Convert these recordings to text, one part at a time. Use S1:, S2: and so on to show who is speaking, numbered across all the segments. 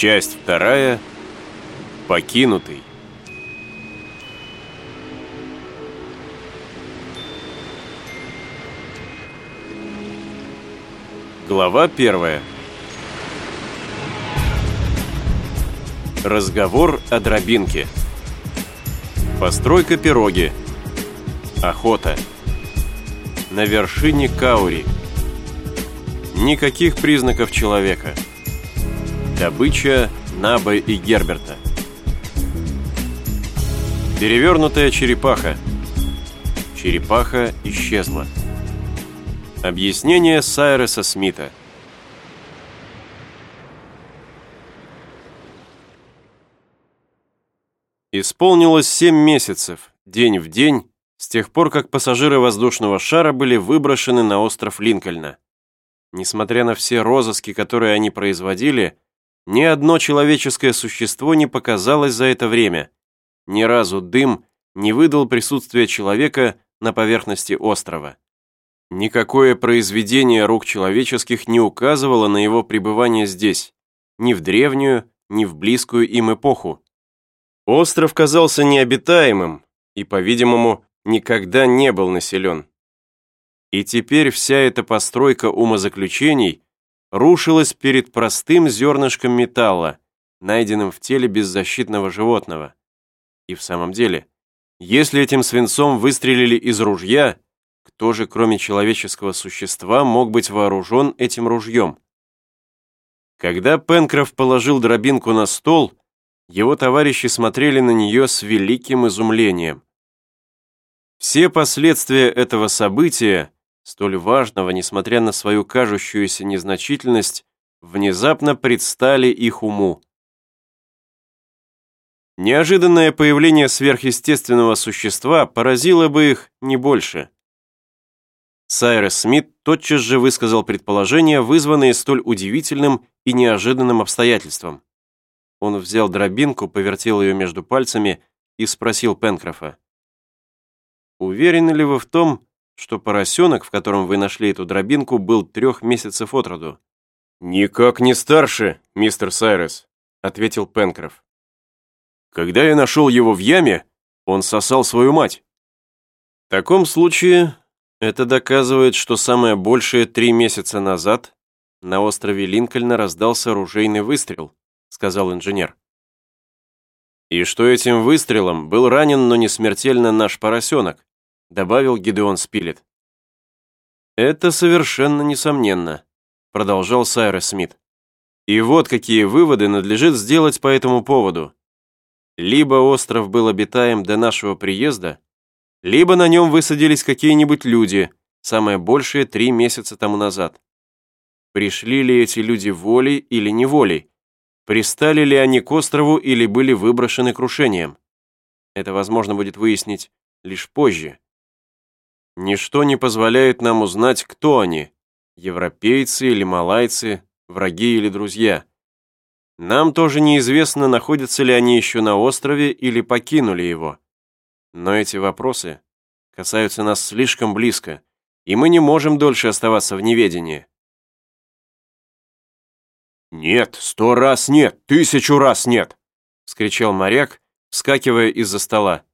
S1: Часть вторая. Покинутый. Глава первая. Разговор о дробинке. Постройка пироги. Охота. На вершине Каури. Никаких признаков человека. Добыча Наба и Герберта. Перевернутая черепаха. Черепаха исчезла. Объяснение Сайреса Смита. Исполнилось семь месяцев, день в день, с тех пор, как пассажиры воздушного шара были выброшены на остров Линкольна. Несмотря на все розыски, которые они производили, ни одно человеческое существо не показалось за это время. Ни разу дым не выдал присутствие человека на поверхности острова. Никакое произведение рук человеческих не указывало на его пребывание здесь, ни в древнюю, ни в близкую им эпоху. Остров казался необитаемым и, по-видимому, никогда не был населен. И теперь вся эта постройка умозаключений рушилась перед простым зернышком металла, найденным в теле беззащитного животного. И в самом деле, если этим свинцом выстрелили из ружья, кто же, кроме человеческого существа, мог быть вооружен этим ружьем? Когда Пенкроф положил дробинку на стол, его товарищи смотрели на нее с великим изумлением. Все последствия этого события, столь важного, несмотря на свою кажущуюся незначительность, внезапно предстали их уму. Неожиданное появление сверхъестественного существа поразило бы их не больше. Сайрес Смит тотчас же высказал предположение, вызванное столь удивительным и неожиданным обстоятельством. Он взял дробинку, повертел ее между пальцами и спросил Пенкрофа. «Уверены ли вы в том, что поросенок, в котором вы нашли эту дробинку, был трех месяцев от роду?» «Никак не старше, мистер Сайрес», — ответил Пенкроф. «Когда я нашел его в яме, он сосал свою мать». «В таком случае это доказывает, что самое большее три месяца назад на острове Линкольна раздался оружейный выстрел», сказал инженер. «И что этим выстрелом был ранен, но не смертельно наш поросенок», добавил Гидеон Спилет. «Это совершенно несомненно», продолжал Сайрес Смит. «И вот какие выводы надлежит сделать по этому поводу. Либо остров был обитаем до нашего приезда, либо на нем высадились какие-нибудь люди, самое большее три месяца тому назад. Пришли ли эти люди волей или неволей, Пристали ли они к острову или были выброшены крушением? Это возможно будет выяснить лишь позже. Ничто не позволяет нам узнать, кто они – европейцы или малайцы, враги или друзья. Нам тоже неизвестно, находятся ли они еще на острове или покинули его. Но эти вопросы касаются нас слишком близко, и мы не можем дольше оставаться в неведении.
S2: «Нет, сто раз нет, тысячу раз нет!» — вскричал моряк, вскакивая из-за стола.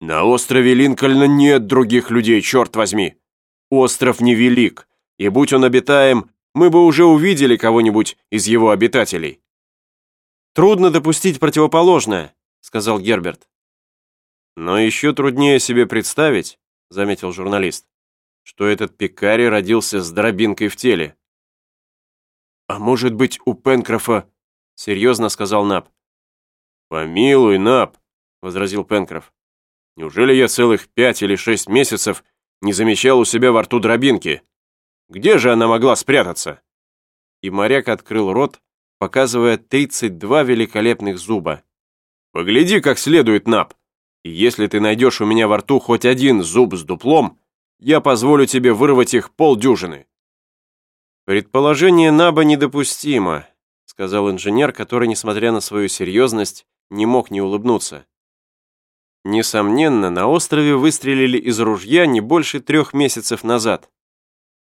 S2: «На острове Линкольна нет других людей, черт возьми! Остров невелик, и будь он обитаем, мы бы уже увидели кого-нибудь из его обитателей».
S1: «Трудно допустить противоположное», — сказал Герберт. «Но еще труднее себе представить», — заметил журналист, «что этот пикари родился с дробинкой в теле.
S2: «А может быть, у Пенкрофа...» — серьезно сказал Наб.
S1: «Помилуй, Наб», — возразил Пенкроф. «Неужели я целых пять или шесть месяцев не замечал у себя во рту дробинки? Где же она могла спрятаться?» И моряк открыл рот, показывая 32 великолепных зуба. «Погляди, как следует, Наб. И если ты найдешь у меня во рту хоть один зуб с дуплом, я позволю тебе вырвать их полдюжины». «Предположение Наба недопустимо», сказал инженер, который, несмотря на свою серьезность, не мог не улыбнуться. Несомненно, на острове выстрелили из ружья не больше трех месяцев назад.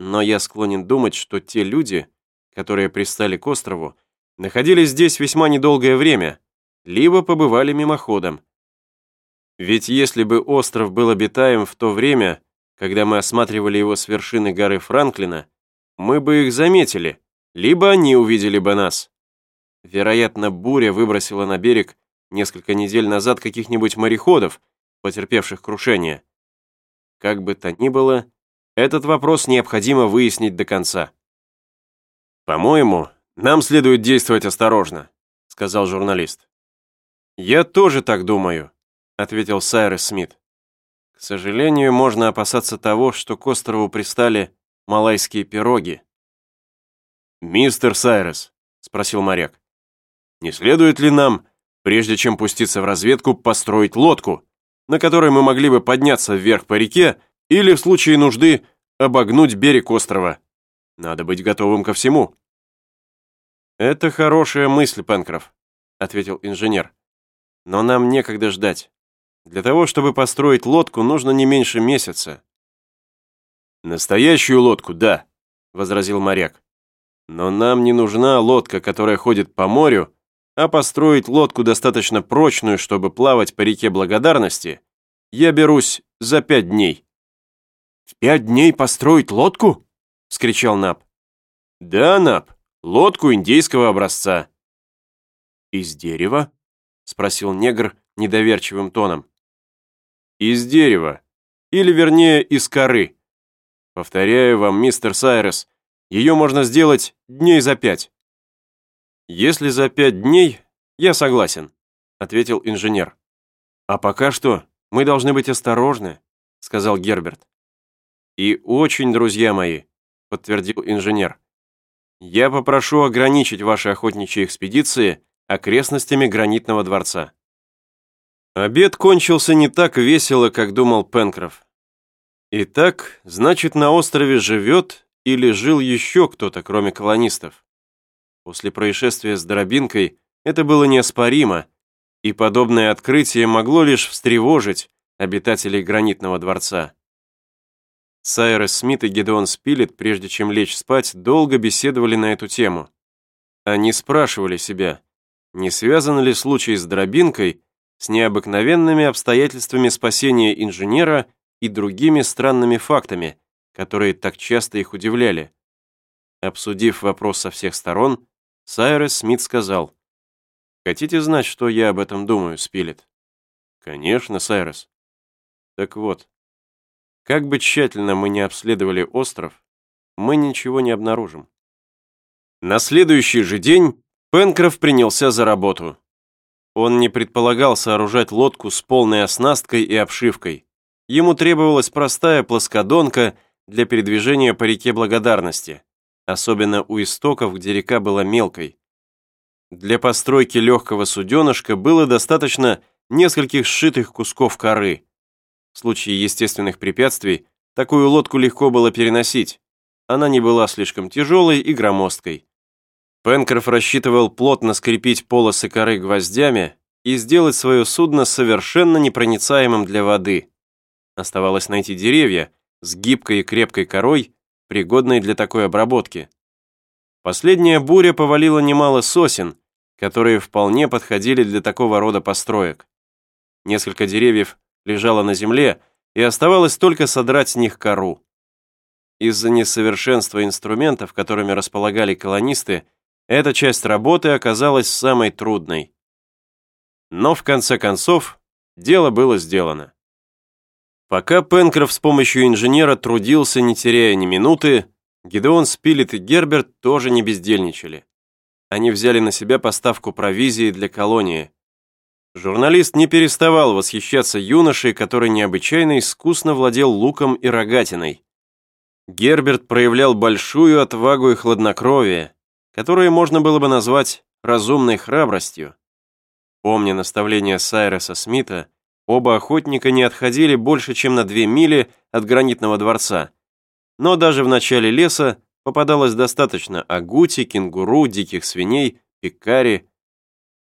S1: Но я склонен думать, что те люди, которые пристали к острову, находились здесь весьма недолгое время, либо побывали мимоходом. Ведь если бы остров был обитаем в то время, когда мы осматривали его с вершины горы Франклина, мы бы их заметили, либо они увидели бы нас. Вероятно, буря выбросила на берег несколько недель назад каких-нибудь мореходов, потерпевших крушение. Как бы то ни было, этот вопрос необходимо выяснить до конца. «По-моему, нам следует действовать осторожно», — сказал журналист. «Я тоже так думаю», — ответил Сайрес Смит. «К сожалению, можно опасаться того, что к острову пристали малайские пироги».
S2: «Мистер Сайрес», — спросил моряк, «не следует ли нам, прежде чем пуститься в разведку, построить лодку, на которой мы могли бы подняться вверх по реке или, в случае нужды, обогнуть берег острова. Надо быть готовым ко всему».
S1: «Это хорошая мысль, Пенкроф», — ответил инженер. «Но нам некогда ждать. Для того, чтобы построить лодку, нужно не меньше месяца».
S2: «Настоящую лодку, да», — возразил моряк. «Но нам не нужна лодка, которая ходит по морю, а построить лодку достаточно прочную, чтобы плавать по реке Благодарности, я берусь за пять дней».
S1: «В пять дней построить лодку?» — вскричал Наб.
S2: «Да, Наб, лодку индейского образца».
S1: «Из дерева?» — спросил негр недоверчивым тоном.
S2: «Из дерева. Или, вернее, из коры. Повторяю вам, мистер Сайрес, ее можно сделать дней за пять».
S1: «Если за пять дней, я согласен», — ответил инженер. «А пока что мы должны быть осторожны», — сказал Герберт. «И очень, друзья мои», — подтвердил инженер. «Я попрошу ограничить ваши охотничьи экспедиции окрестностями гранитного дворца». Обед кончился не так весело, как думал Пенкроф. Итак, значит, на острове живет или жил еще кто-то, кроме колонистов. После происшествия с дробинкой это было неоспоримо, и подобное открытие могло лишь встревожить обитателей гранитного дворца. Сайрес Смит и Гедеон Спилет, прежде чем лечь спать, долго беседовали на эту тему. Они спрашивали себя, не связан ли случай с дробинкой с необыкновенными обстоятельствами спасения инженера и другими странными фактами, которые так часто их удивляли. Обсудив вопрос со всех сторон, Сайрес Смит сказал, «Хотите знать, что я об этом думаю, Спилет?» «Конечно, Сайрес». «Так вот, как бы тщательно мы не обследовали остров, мы ничего не обнаружим». На следующий же день Пенкроф принялся за работу. Он не предполагал сооружать лодку с полной оснасткой и обшивкой. Ему требовалась простая плоскодонка для передвижения по реке Благодарности особенно у истоков, где река была мелкой. Для постройки легкого суденышка было достаточно нескольких сшитых кусков коры. В случае естественных препятствий такую лодку легко было переносить. Она не была слишком тяжелой и громоздкой. Пенкроф рассчитывал плотно скрепить полосы коры гвоздями и сделать свое судно совершенно непроницаемым для воды. Оставалось найти деревья с гибкой и крепкой корой, пригодной для такой обработки. Последняя буря повалила немало сосен, которые вполне подходили для такого рода построек. Несколько деревьев лежало на земле, и оставалось только содрать с них кору. Из-за несовершенства инструментов, которыми располагали колонисты, эта часть работы оказалась самой трудной. Но в конце концов дело было сделано. Пока Пенкроф с помощью инженера трудился, не теряя ни минуты, Гидеон Спилет и Герберт тоже не бездельничали. Они взяли на себя поставку провизии для колонии. Журналист не переставал восхищаться юношей, который необычайно искусно владел луком и рогатиной. Герберт проявлял большую отвагу и хладнокровие, которые можно было бы назвать разумной храбростью. Помня наставления Сайреса Смита, Оба охотника не отходили больше, чем на две мили от гранитного дворца. Но даже в начале леса попадалось достаточно агути, кенгуру, диких свиней, пикари.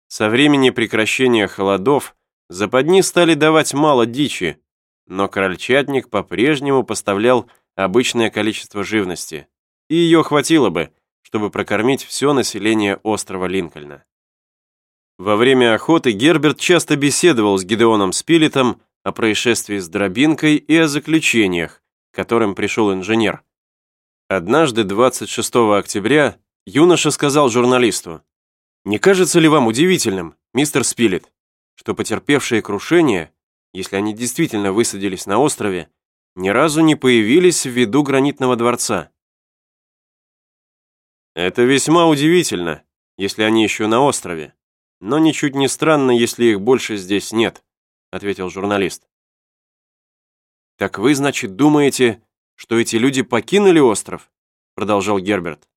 S1: Со времени прекращения холодов западни стали давать мало дичи, но крольчатник по-прежнему поставлял обычное количество живности, и ее хватило бы, чтобы прокормить все население острова Линкольна. Во время охоты Герберт часто беседовал с Гидеоном Спилетом о происшествии с дробинкой и о заключениях, к которым пришел инженер. Однажды, 26 октября, юноша сказал журналисту, «Не кажется ли вам удивительным, мистер Спилет, что потерпевшие крушение, если они действительно высадились на острове, ни разу не появились в виду гранитного дворца?» «Это весьма удивительно, если они еще на острове», но ничуть не странно, если их больше здесь нет», — ответил журналист. «Так вы, значит, думаете, что эти люди покинули остров?» — продолжал Герберт.